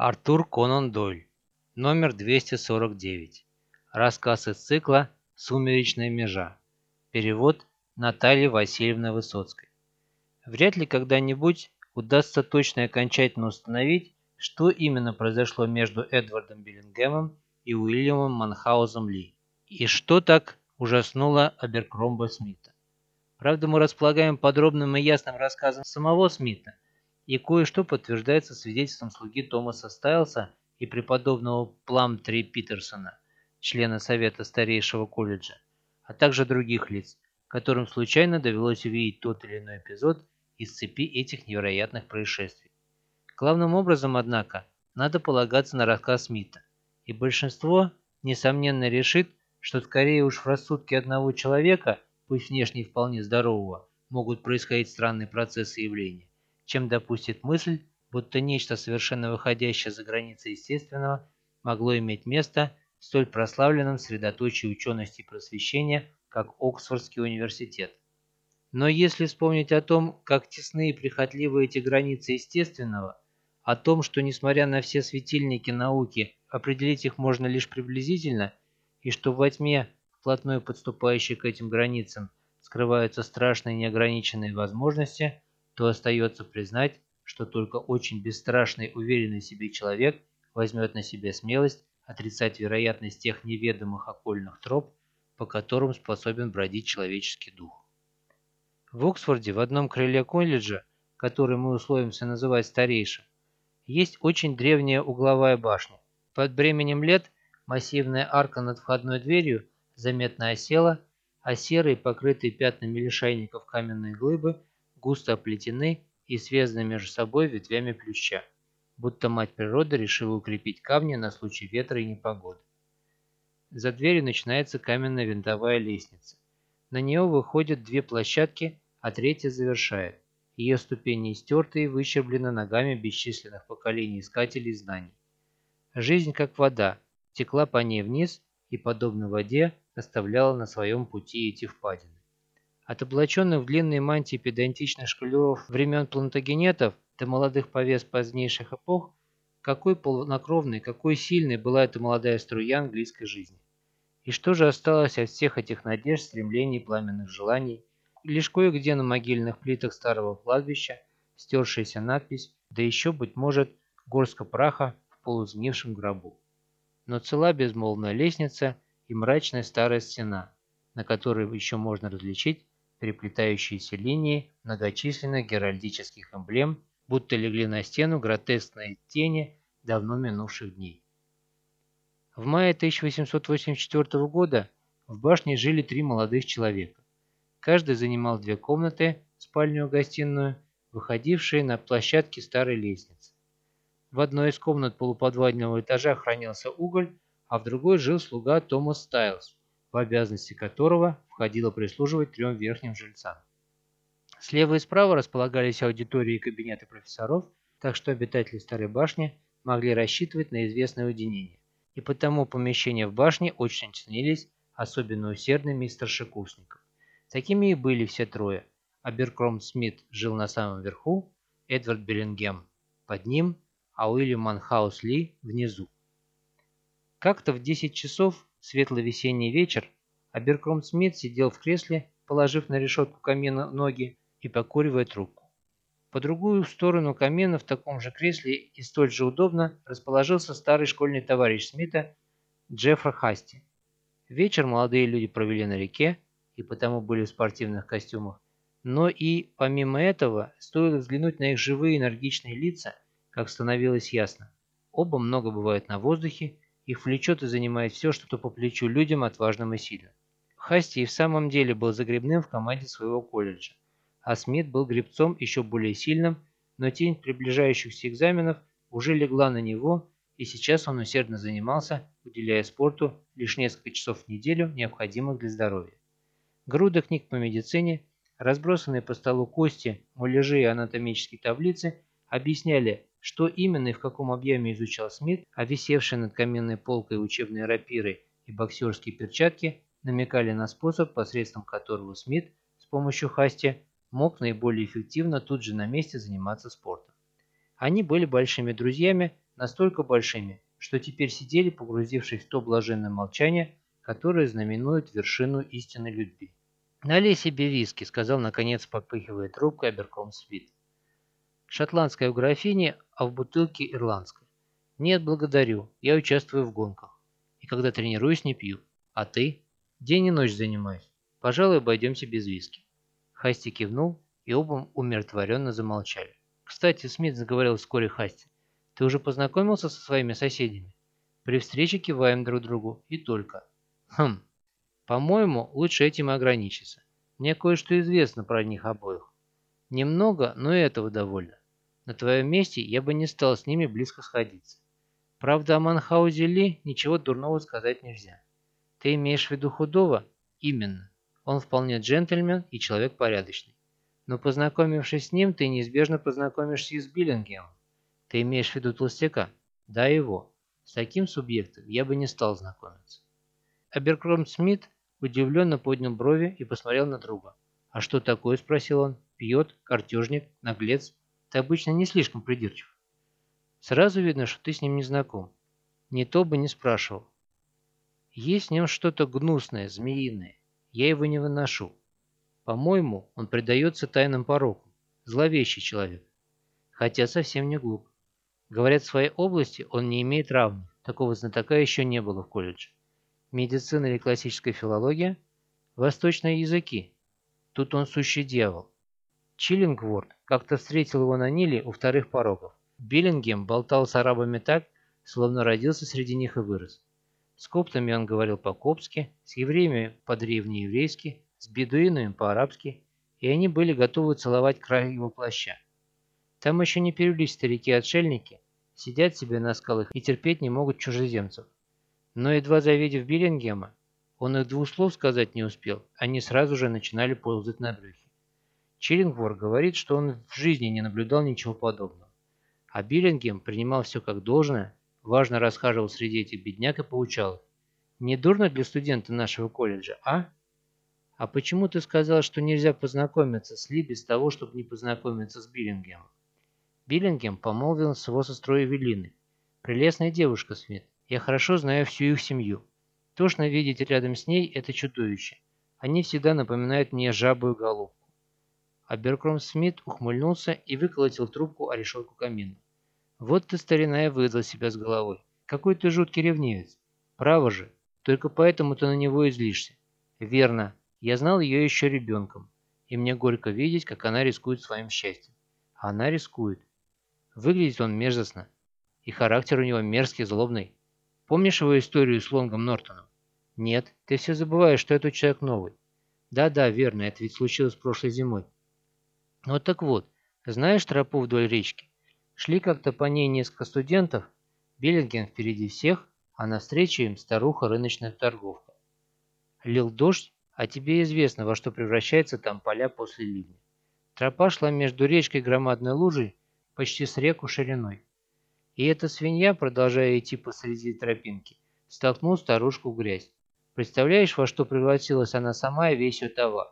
Артур Конан Дойль. Номер 249. Рассказ из цикла «Сумеречная межа». Перевод Натальи Васильевны Высоцкой. Вряд ли когда-нибудь удастся точно и окончательно установить, что именно произошло между Эдвардом Беллингемом и Уильямом Манхаузом Ли, и что так ужаснуло Аберкромба Смита. Правда, мы располагаем подробным и ясным рассказом самого Смита – и кое-что подтверждается свидетельством слуги Томаса Стайлса и преподобного Пламтри Питерсона, члена Совета Старейшего колледжа, а также других лиц, которым случайно довелось увидеть тот или иной эпизод из цепи этих невероятных происшествий. Главным образом, однако, надо полагаться на рассказ Смита, и большинство, несомненно, решит, что скорее уж в рассудке одного человека, пусть внешне вполне здорового, могут происходить странные процессы и явления, чем допустит мысль, будто нечто совершенно выходящее за границы естественного могло иметь место в столь прославленном средоточии учености и просвещения, как Оксфордский университет. Но если вспомнить о том, как тесны и прихотливы эти границы естественного, о том, что, несмотря на все светильники науки, определить их можно лишь приблизительно, и что во тьме, вплотную подступающей к этим границам, скрываются страшные неограниченные возможности – то остается признать, что только очень бесстрашный, уверенный в себе человек возьмет на себя смелость отрицать вероятность тех неведомых окольных троп, по которым способен бродить человеческий дух. В Оксфорде, в одном крыле колледжа, который мы условимся называть старейшим, есть очень древняя угловая башня. Под бременем лет массивная арка над входной дверью заметно осела, а серые, покрытые пятнами лишайников каменные глыбы густо оплетены и связаны между собой ветвями плюща, будто мать природа решила укрепить камни на случай ветра и непогоды. За дверью начинается каменная винтовая лестница. На нее выходят две площадки, а третья завершает. Ее ступени истерты и выщерблены ногами бесчисленных поколений искателей знаний. Жизнь, как вода, текла по ней вниз и, подобно воде, оставляла на своем пути эти впадины. От облаченных в длинные мантии педантичных шкалеров времен плантагенетов до молодых повес позднейших эпох, какой полнокровной, какой сильной была эта молодая струя английской жизни. И что же осталось от всех этих надежд, стремлений, пламенных желаний? Лишь кое-где на могильных плитах старого кладбища стершаяся надпись, да еще, быть может, горстка праха в полузгнившем гробу. Но цела безмолвная лестница и мрачная старая стена, на которой еще можно различить переплетающиеся линии многочисленных геральдических эмблем, будто легли на стену гротескные тени давно минувших дней. В мае 1884 года в башне жили три молодых человека. Каждый занимал две комнаты, спальню и гостиную, выходившие на площадке старой лестницы. В одной из комнат полуподвального этажа хранился уголь, а в другой жил слуга Томас Стайлс, в обязанности которого входило прислуживать трем верхним жильцам. Слева и справа располагались аудитории и кабинеты профессоров, так что обитатели Старой башни могли рассчитывать на известное уединение. И потому помещения в башне очень ценились особенно усердными из старшекурсников. Такими и были все трое. Аберкром Смит жил на самом верху, Эдвард Беллингем под ним, а Уильям Манхаус Ли внизу. Как-то в 10 часов светлый весенний вечер, Аберкром Смит сидел в кресле, положив на решетку камина ноги и покуривая трубку. По другую сторону камина в таком же кресле и столь же удобно расположился старый школьный товарищ Смита Джеффра Хасти. Вечер молодые люди провели на реке и потому были в спортивных костюмах. Но и, помимо этого, стоило взглянуть на их живые энергичные лица, как становилось ясно. Оба много бывают на воздухе их влечет и занимает все, что по плечу людям отважным и сильным. Хасти и в самом деле был загребным в команде своего колледжа, а Смит был гребцом еще более сильным, но тень приближающихся экзаменов уже легла на него, и сейчас он усердно занимался, уделяя спорту лишь несколько часов в неделю, необходимых для здоровья. Груда книг по медицине, разбросанные по столу кости, муляжи и анатомические таблицы объясняли, что именно и в каком объеме изучал Смит, а висевшие над каменной полкой учебные рапиры и боксерские перчатки намекали на способ, посредством которого Смит с помощью хасти мог наиболее эффективно тут же на месте заниматься спортом. Они были большими друзьями, настолько большими, что теперь сидели, погрузившись в то блаженное молчание, которое знаменует вершину истинной любви. «Налей себе виски», — сказал, наконец, попыхивая трубкой Аберком Смит. «Шотландская в графине, а в бутылке ирландская». «Нет, благодарю. Я участвую в гонках. И когда тренируюсь, не пью. А ты?» «День и ночь занимаюсь. Пожалуй, обойдемся без виски». Хасти кивнул, и оба умиротворенно замолчали. «Кстати, Смит заговорил вскоре Хасти. Ты уже познакомился со своими соседями? При встрече киваем друг другу, и только. Хм, по-моему, лучше этим ограничиться. Мне кое-что известно про них обоих. Немного, но и этого довольно. На твоем месте я бы не стал с ними близко сходиться. Правда, о Манхаузе Ли ничего дурного сказать нельзя. Ты имеешь в виду худого? Именно. Он вполне джентльмен и человек порядочный. Но познакомившись с ним, ты неизбежно познакомишься и с Биллингемом. Ты имеешь в виду толстяка? Да, его. С таким субъектом я бы не стал знакомиться. Аберкром Смит удивленно поднял брови и посмотрел на друга. «А что такое?» – спросил он. «Пьет? Картежник? Наглец? Ты обычно не слишком придирчив». «Сразу видно, что ты с ним не знаком. Не то бы не спрашивал. Есть в нем что-то гнусное, змеиное. Я его не выношу. По-моему, он предается тайным порокам. Зловещий человек. Хотя совсем не глуп. Говорят, в своей области он не имеет равных. Такого знатока еще не было в колледже. Медицина или классическая филология? Восточные языки. Тут он сущий дьявол. Чиллингворд как-то встретил его на Ниле у вторых порогов. Биллингем болтал с арабами так, словно родился среди них и вырос. С коптами он говорил по-коптски, с евреями по-древнееврейски, с бедуинами по-арабски, и они были готовы целовать край его плаща. Там еще не перевелись старики-отшельники, сидят себе на скалах и терпеть не могут чужеземцев. Но едва завидев Биллингема, он их двух слов сказать не успел, они сразу же начинали ползать на брюхе. Чиллингвор говорит, что он в жизни не наблюдал ничего подобного. А Биллингем принимал все как должное, важно расхаживал среди этих бедняк и поучал. Не дурно для студента нашего колледжа, а? А почему ты сказал, что нельзя познакомиться с Ли без того, чтобы не познакомиться с Биллингемом? Биллингем помолвил с его сестрой Эвелиной. Прелестная девушка, Смит. Я хорошо знаю всю их семью. Тошно видеть рядом с ней это чудовище. Они всегда напоминают мне жабую головку. Аберкром Смит ухмыльнулся и выколотил трубку о решетку камина. «Вот ты, старина, и выдал себя с головой. Какой ты жуткий ревнивец. Право же, только поэтому ты на него и злишься. Верно, я знал ее еще ребенком, и мне горько видеть, как она рискует своим счастьем. Она рискует. Выглядит он мерзостно. И характер у него мерзкий, злобный. Помнишь его историю с Лонгом Нортоном? Нет, ты все забываешь, что этот человек новый. Да-да, верно, это ведь случилось прошлой зимой. Вот так вот, знаешь тропу вдоль речки? Шли как-то по ней несколько студентов, Беллинген впереди всех, а навстречу им старуха рыночная торговка. Лил дождь, а тебе известно, во что превращаются там поля после ливня. Тропа шла между речкой громадной лужей, почти с реку шириной. И эта свинья, продолжая идти посреди тропинки, столкнул старушку в грязь. Представляешь, во что превратилась она сама и весь ее товар?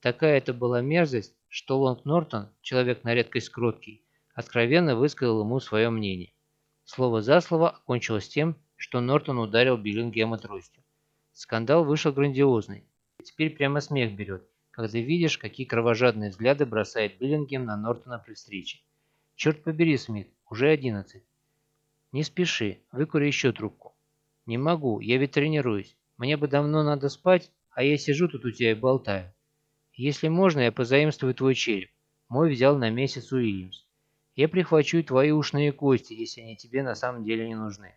Такая это была мерзость, что Лонг Нортон, человек на редкость кроткий, откровенно высказал ему свое мнение. Слово за слово окончилось тем, что Нортон ударил Биллингема тростью. Скандал вышел грандиозный. Теперь прямо смех берет, когда видишь, какие кровожадные взгляды бросает Биллингем на Нортона при встрече. Черт побери, Смит, уже одиннадцать. Не спеши, выкури еще трубку. Не могу, я ведь тренируюсь. Мне бы давно надо спать, а я сижу тут у тебя и болтаю. Если можно, я позаимствую твой череп. Мой взял на месяц Уильямс. Я прихвачу твои ушные кости, если они тебе на самом деле не нужны.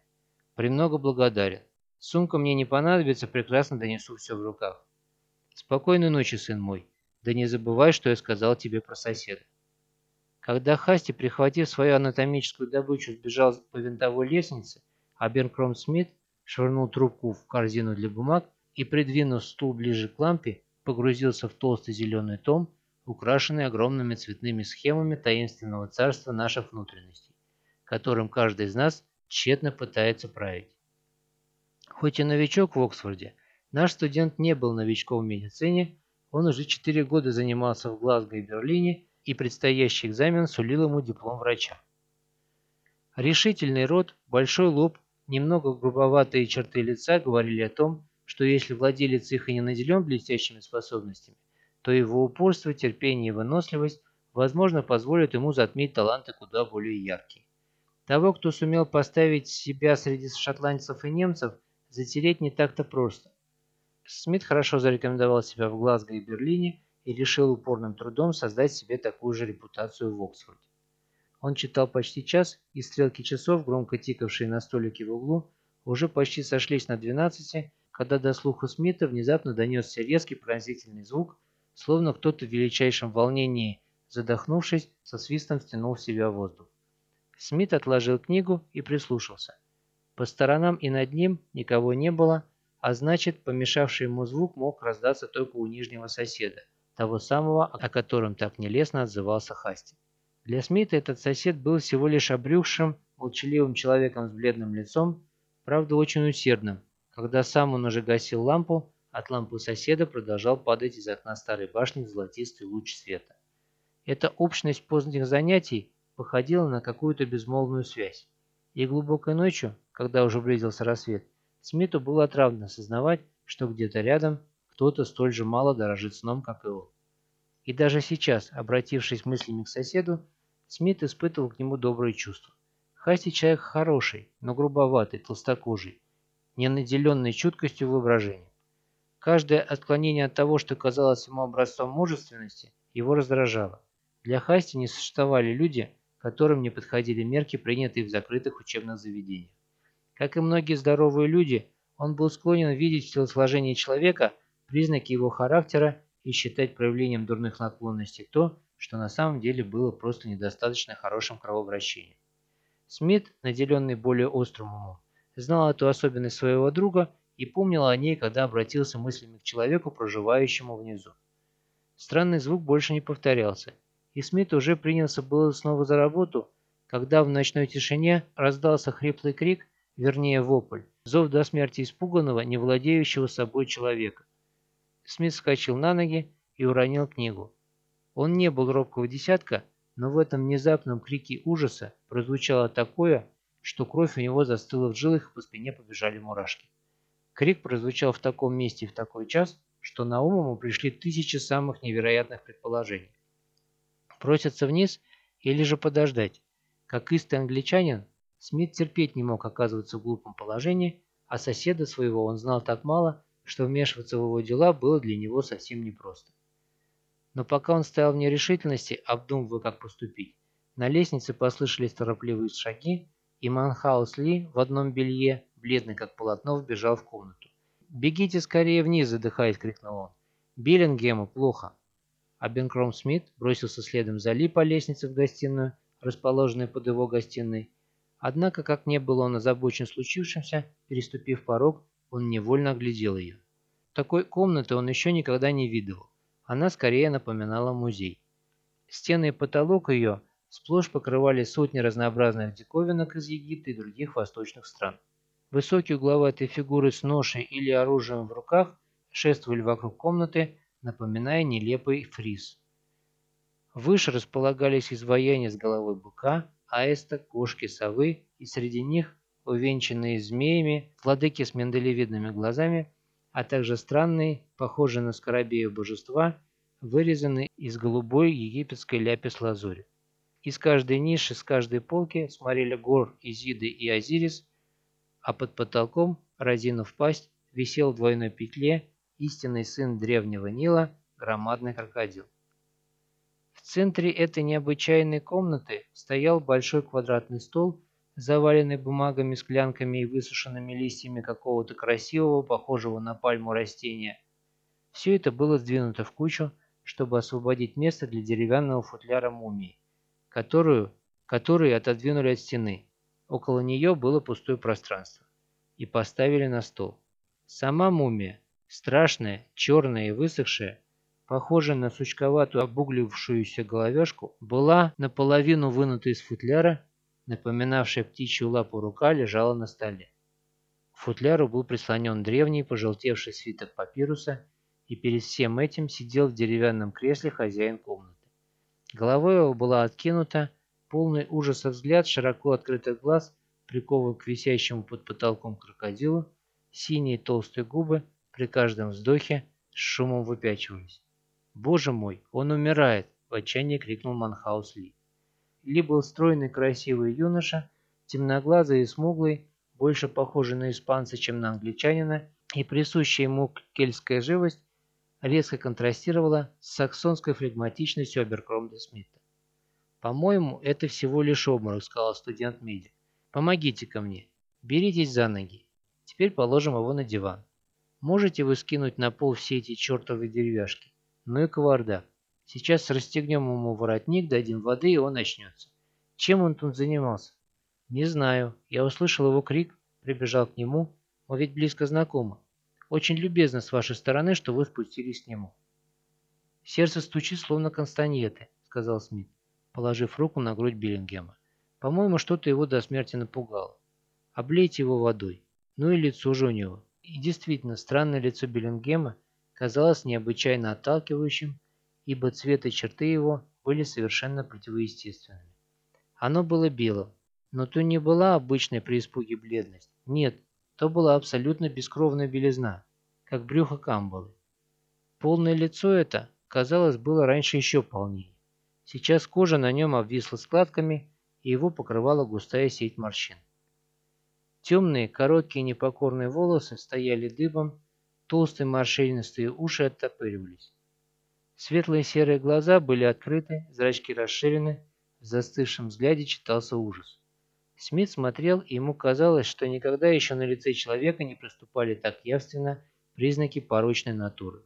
Премного благодарен. Сумка мне не понадобится, прекрасно донесу все в руках. Спокойной ночи, сын мой. Да не забывай, что я сказал тебе про соседа. Когда Хасти, прихватив свою анатомическую добычу, сбежал по винтовой лестнице, а Бернкром Смит швырнул трубку в корзину для бумаг и, придвинув стул ближе к лампе, погрузился в толстый зеленый том, украшенный огромными цветными схемами таинственного царства наших внутренностей, которым каждый из нас тщетно пытается править. Хоть и новичок в Оксфорде, наш студент не был новичком в медицине, он уже четыре года занимался в Глазго и Берлине и предстоящий экзамен сулил ему диплом врача. Решительный рот, большой лоб, немного грубоватые черты лица говорили о том, что если владелец их и не наделен блестящими способностями, то его упорство, терпение и выносливость, возможно, позволят ему затмить таланты куда более яркие. Того, кто сумел поставить себя среди шотландцев и немцев, затереть не так-то просто. Смит хорошо зарекомендовал себя в Глазго и Берлине и решил упорным трудом создать себе такую же репутацию в Оксфорде. Он читал почти час, и стрелки часов, громко тикавшие на столике в углу, уже почти сошлись на 12, когда до слуха Смита внезапно донесся резкий пронзительный звук, словно кто-то в величайшем волнении, задохнувшись, со свистом стянул в себя воздух. Смит отложил книгу и прислушался. По сторонам и над ним никого не было, а значит, помешавший ему звук мог раздаться только у нижнего соседа, того самого, о котором так нелестно отзывался Хасти. Для Смита этот сосед был всего лишь обрюхшим, молчаливым человеком с бледным лицом, правда очень усердным. Когда сам он уже гасил лампу, от лампы соседа продолжал падать из окна старой башни золотистый луч света. Эта общность поздних занятий походила на какую-то безмолвную связь. И глубокой ночью, когда уже близился рассвет, Смиту было отравлено осознавать, что где-то рядом кто-то столь же мало дорожит сном, как и он. И даже сейчас, обратившись мыслями к соседу, Смит испытывал к нему добрые чувства. Хасти человек хороший, но грубоватый, толстокожий, не наделенный чуткостью воображения. Каждое отклонение от того, что казалось ему образцом мужественности, его раздражало. Для Хасти не существовали люди, которым не подходили мерки, принятые в закрытых учебных заведениях. Как и многие здоровые люди, он был склонен видеть в телосложении человека признаки его характера и считать проявлением дурных наклонностей то, что на самом деле было просто недостаточно хорошим кровообращением. Смит, наделенный более острым умом, знал эту особенность своего друга и помнил о ней, когда обратился мыслями к человеку, проживающему внизу. Странный звук больше не повторялся, и Смит уже принялся было снова за работу, когда в ночной тишине раздался хриплый крик, вернее вопль, зов до смерти испуганного, не владеющего собой человека. Смит вскочил на ноги и уронил книгу. Он не был робкого десятка, но в этом внезапном крике ужаса прозвучало такое, что кровь у него застыла в жилах и по спине побежали мурашки. Крик прозвучал в таком месте и в такой час, что на ум ему пришли тысячи самых невероятных предположений. Просятся вниз или же подождать? Как истый англичанин, Смит терпеть не мог оказываться в глупом положении, а соседа своего он знал так мало, что вмешиваться в его дела было для него совсем непросто. Но пока он стоял в нерешительности, обдумывая, как поступить, на лестнице послышались торопливые шаги, и Манхаус Ли в одном белье, бледный как полотно, вбежал в комнату. «Бегите скорее вниз!» – задыхаясь, крикнул он. «Биллингему плохо!» А Бенкром Смит бросился следом за Ли по лестнице в гостиную, расположенную под его гостиной. Однако, как не был он озабочен случившимся, переступив порог, он невольно оглядел ее. Такой комнаты он еще никогда не видел. Она скорее напоминала музей. Стены и потолок ее сплошь покрывали сотни разнообразных диковинок из Египта и других восточных стран. Высокие угловатые фигуры с ношей или оружием в руках шествовали вокруг комнаты, напоминая нелепый фриз. Выше располагались изваяния с головой быка, аиста, кошки, совы, и среди них увенчанные змеями, владыки с миндалевидными глазами, а также странные, похожие на скоробею божества, вырезанные из голубой египетской ляпис-лазури. Из каждой ниши, с каждой полки смотрели гор Изиды и Азирис, а под потолком, разинув пасть, висел в двойной петле истинный сын древнего Нила, громадный крокодил. В центре этой необычайной комнаты стоял большой квадратный стол заваленный бумагами, склянками и высушенными листьями какого-то красивого, похожего на пальму растения. Все это было сдвинуто в кучу, чтобы освободить место для деревянного футляра мумии, которую, которую отодвинули от стены. Около нее было пустое пространство. И поставили на стол. Сама мумия, страшная, черная и высохшая, похожая на сучковатую обуглившуюся головешку, была наполовину вынута из футляра напоминавшая птичью лапу рука, лежала на столе. К футляру был прислонен древний, пожелтевший свиток папируса, и перед всем этим сидел в деревянном кресле хозяин комнаты. Голова его была откинута, Полный ужаса взгляд широко открытых глаз прикован к висящему под потолком крокодилу, синие толстые губы при каждом вздохе с шумом выпячивались. «Боже мой, он умирает!» – в отчаянии крикнул Манхаус Ли. Ли был стройный красивый юноша, темноглазый и смуглый, больше похожий на испанца, чем на англичанина, и присущая ему кельтская живость резко контрастировала с саксонской флегматичностью Аберкромда Смита. «По-моему, это всего лишь обморок», — сказал студент-медик. «Помогите ко мне. Беритесь за ноги. Теперь положим его на диван. Можете вы скинуть на пол все эти чертовы деревяшки? Ну и кавардак. Сейчас расстегнем ему воротник, дадим воды, и он начнется. Чем он тут занимался? Не знаю. Я услышал его крик, прибежал к нему. Мы ведь близко знакомы. Очень любезно с вашей стороны, что вы спустились к нему. Сердце стучит, словно констаньеты, сказал Смит положив руку на грудь Биллингема. По-моему, что-то его до смерти напугало. Облейте его водой. Ну и лицо же у него. И действительно, странное лицо Биллингема казалось необычайно отталкивающим, ибо цвет и черты его были совершенно противоестественными. Оно было белым, но то не была обычная при испуге бледность. Нет, то была абсолютно бескровная белизна, как брюхо камбалы. Полное лицо это, казалось, было раньше еще полнее. Сейчас кожа на нем обвисла складками, и его покрывала густая сеть морщин. Темные, короткие непокорные волосы стояли дыбом, толстые морщинистые уши оттопыривались. Светлые серые глаза были открыты, зрачки расширены, в застывшем взгляде читался ужас. Смит смотрел, и ему казалось, что никогда еще на лице человека не проступали так явственно признаки порочной натуры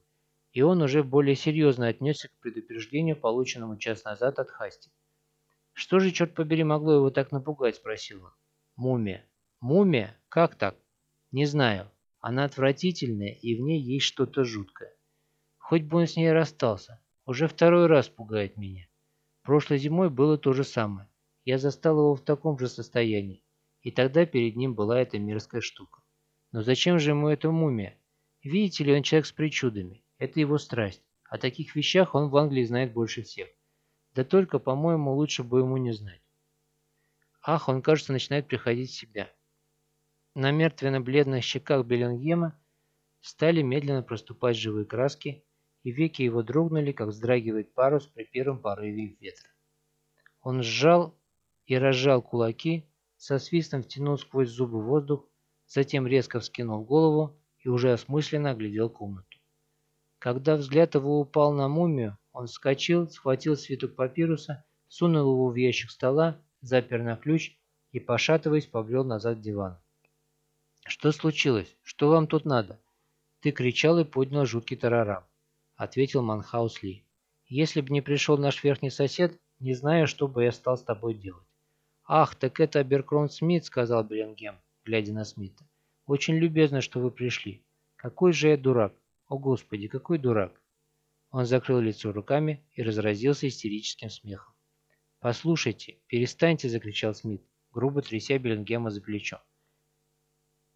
и он уже более серьезно отнесся к предупреждению, полученному час назад от Хасти. «Что же, черт побери, могло его так напугать?» – спросил он. «Мумия». «Мумия? Как так?» «Не знаю. Она отвратительная, и в ней есть что-то жуткое. Хоть бы он с ней расстался. Уже второй раз пугает меня. Прошлой зимой было то же самое. Я застал его в таком же состоянии, и тогда перед ним была эта мерзкая штука. Но зачем же ему эта мумия? Видите ли, он человек с причудами. Это его страсть. О таких вещах он в Англии знает больше всех. Да только, по-моему, лучше бы ему не знать. Ах, он, кажется, начинает приходить в себя. На мертвенно-бледных щеках Беллингема стали медленно проступать живые краски, и веки его дрогнули, как вздрагивает парус при первом порыве ветра. Он сжал и разжал кулаки, со свистом втянул сквозь зубы воздух, затем резко вскинул голову и уже осмысленно оглядел комнату. Когда взгляд его упал на мумию, он вскочил, схватил свиток папируса, сунул его в ящик стола, запер на ключ и, пошатываясь, побрел назад к дивану. «Что случилось? Что вам тут надо?» «Ты кричал и поднял жуткий тарарам», — ответил Манхаус Ли. «Если бы не пришел наш верхний сосед, не знаю, что бы я стал с тобой делать». «Ах, так это Аберкрон Смит», — сказал Беллингем, глядя на Смита. «Очень любезно, что вы пришли. Какой же я дурак. О, Господи, какой дурак!» Он закрыл лицо руками и разразился истерическим смехом. «Послушайте, перестаньте!» – закричал Смит, грубо тряся Беллингема за плечо.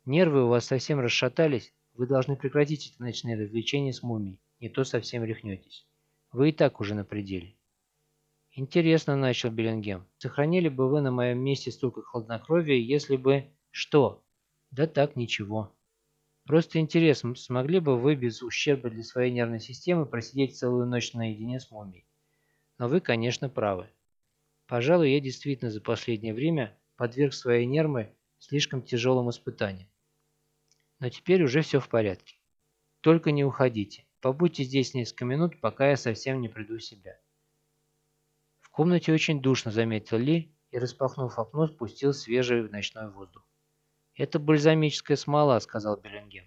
«Нервы у вас совсем расшатались. Вы должны прекратить эти ночные развлечения с мумией, не то совсем рехнетесь. Вы и так уже на пределе». «Интересно», – начал Беллингем. «Сохранили бы вы на моем месте столько хладнокровия, если бы...» «Что?» «Да так, ничего». Просто интерес, смогли бы вы без ущерба для своей нервной системы просидеть целую ночь наедине с мумией? Но вы, конечно, правы. Пожалуй, я действительно за последнее время подверг свои нервы слишком тяжелым испытаниям. Но теперь уже все в порядке. Только не уходите. Побудьте здесь несколько минут, пока я совсем не приду в себя. В комнате очень душно, заметил Ли, и, распахнув окно, спустил свежий ночной воздух. «Это бальзамическая смола», — сказал Беллингем.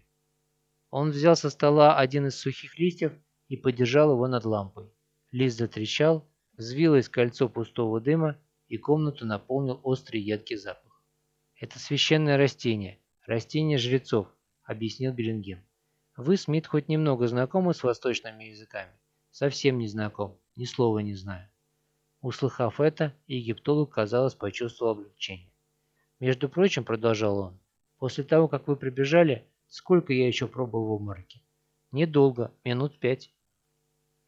Он взял со стола один из сухих листьев и подержал его над лампой. Лист затрещал, взвилось кольцо пустого дыма, и комнату наполнил острый едкий запах. «Это священное растение, растение жрецов», — объяснил Беллингем. «Вы, Смит, хоть немного знакомы с восточными языками?» «Совсем не знаком, ни слова не знаю». Услыхав это, египтолог, казалось, почувствовал облегчение. «Между прочим», — продолжал он, — «после того, как вы прибежали, сколько я еще пробовал в обмороке?» «Недолго, минут пять».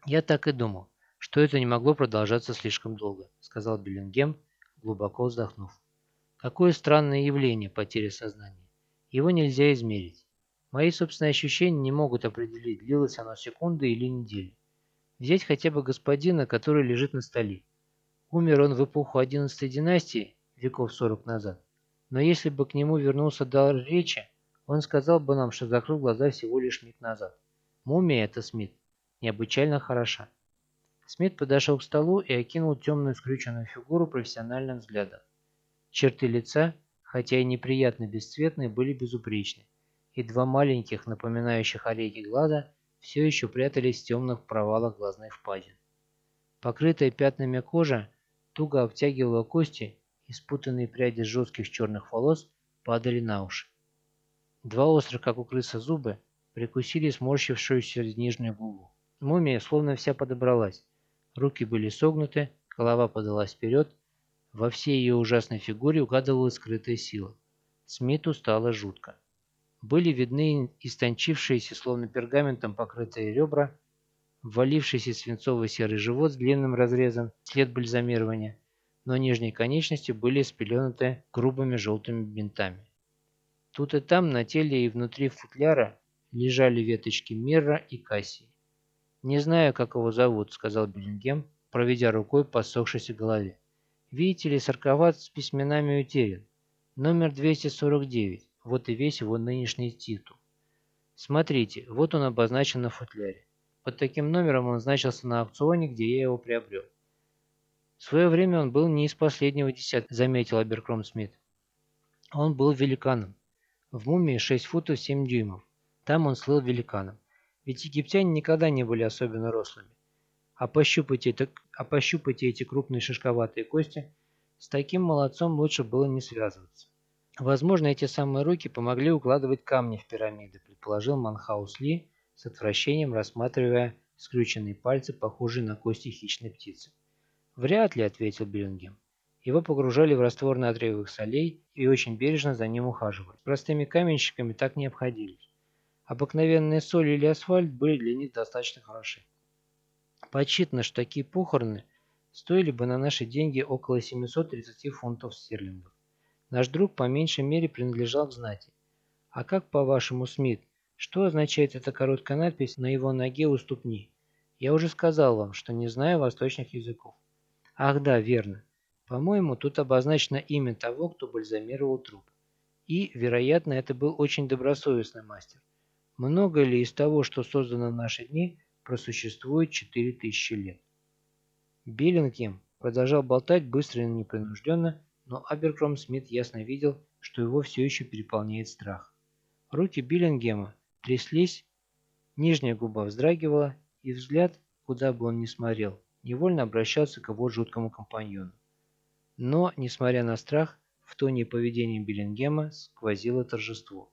«Я так и думал, что это не могло продолжаться слишком долго», — сказал Беллингем, глубоко вздохнув. Какое странное явление потеря сознания. Его нельзя измерить. Мои собственные ощущения не могут определить, длилось оно секунды или недели. Взять хотя бы господина, который лежит на столе. Умер он в эпоху одиннадцатой династии, веков сорок назад. Но если бы к нему вернулся дар речи, он сказал бы нам, что закрыл глаза всего лишь миг назад. Мумия это Смит. Необычайно хороша. Смит подошел к столу и окинул темную скрюченную фигуру профессиональным взглядом. Черты лица, хотя и неприятно бесцветные, были безупречны, и два маленьких, напоминающих орехи глаза, все еще прятались в темных провалах глазных впадин. Покрытая пятнами кожа туго обтягивала кости, и спутанные пряди жестких черных волос падали на уши. Два острых, как у крысы, зуба прикусили сморщившуюся нижнюю губу. Мумия словно вся подобралась. Руки были согнуты, голова подалась вперед. Во всей ее ужасной фигуре угадывалась скрытая сила. Смиту стало жутко. Были видны истончившиеся, словно пергаментом покрытые ребра, ввалившийся свинцовый серый живот с длинным разрезом, след бальзамирования, но нижние конечности были спеленуты грубыми желтыми бинтами. Тут и там на теле и внутри футляра лежали веточки мирра и кассии. «Не знаю, как его зовут», — сказал Беллингем, проведя рукой по сохшейся голове. «Видите ли, сарковат с письменами утерян. Номер 249. Вот и весь его нынешний титул. Смотрите, вот он обозначен на футляре. Под таким номером он значился на аукционе, где я его приобрел. В свое время он был не из последнего десятка, заметил Аберкром Смит. Он был великаном. В мумии 6 футов 7 дюймов. Там он слыл великаном. Ведь египтяне никогда не были особенно рослыми. А пощупайте, это, а пощупайте эти крупные шишковатые кости, с таким молодцом лучше было не связываться. Возможно, эти самые руки помогли укладывать камни в пирамиды, предположил Манхаус Ли, с отвращением рассматривая скрюченные пальцы, похожие на кости хищной птицы. «Вряд ли», — ответил Биллингем. Его погружали в раствор натриевых солей и очень бережно за ним ухаживали. Простыми каменщиками так не обходились. Обыкновенные соль или асфальт были для них достаточно хороши. Подсчитано, что такие похороны стоили бы на наши деньги около 730 фунтов стерлингов. Наш друг по меньшей мере принадлежал к знати. А как по-вашему, Смит, что означает эта короткая надпись на его ноге у ступни? Я уже сказал вам, что не знаю восточных языков. Ах да, верно. По-моему, тут обозначено имя того, кто бальзамировал труп. И, вероятно, это был очень добросовестный мастер. Много ли из того, что создано в наши дни, просуществует 4000 лет? Биллингем продолжал болтать быстро и непринужденно, но Аберкром Смит ясно видел, что его все еще переполняет страх. Руки Биллингема тряслись, нижняя губа вздрагивала, и взгляд, куда бы он ни смотрел, невольно обращался к его жуткому компаньону. Но, несмотря на страх, в тоне и поведении Биллингема сквозило торжество.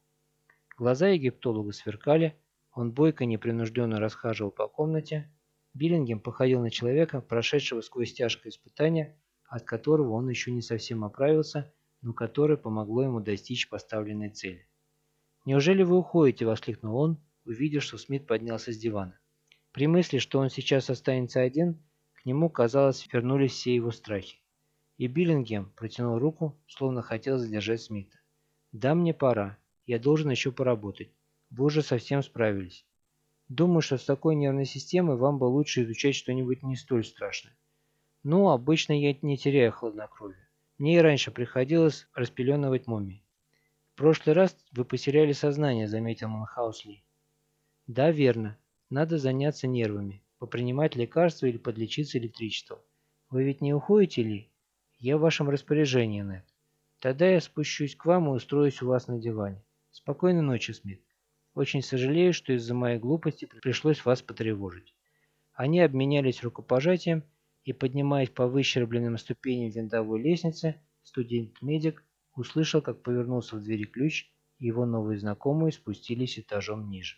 Глаза египтолога сверкали, он бойко непринужденно расхаживал по комнате. Биллингем походил на человека, прошедшего сквозь тяжкое испытание, от которого он еще не совсем оправился, но которое помогло ему достичь поставленной цели. «Неужели вы уходите?» – воскликнул он, увидев, что Смит поднялся с дивана. При мысли, что он сейчас останется один, к нему, казалось, вернулись все его страхи. И Биллингем протянул руку, словно хотел задержать Смита. «Да, мне пора. Я должен еще поработать. Вы уже совсем справились. Думаю, что с такой нервной системой вам бы лучше изучать что-нибудь не столь страшное. Ну, обычно я не теряю хладнокровия. Мне и раньше приходилось распеленывать мумии. Прошлый раз вы потеряли сознание, заметил Манхаус Ли. Да, верно. Надо заняться нервами, попринимать лекарства или подлечиться электричеством. Вы ведь не уходите ли? Я в вашем распоряжении, Нед. Тогда я спущусь к вам и устроюсь у вас на диване. Спокойной ночи, Смит. Очень сожалею, что из-за моей глупости пришлось вас потревожить. Они обменялись рукопожатием, и, поднимаясь по выщербленным ступеням винтовой лестницы, студент-медик услышал, как повернулся в двери ключ, и его новые знакомые спустились этажом ниже.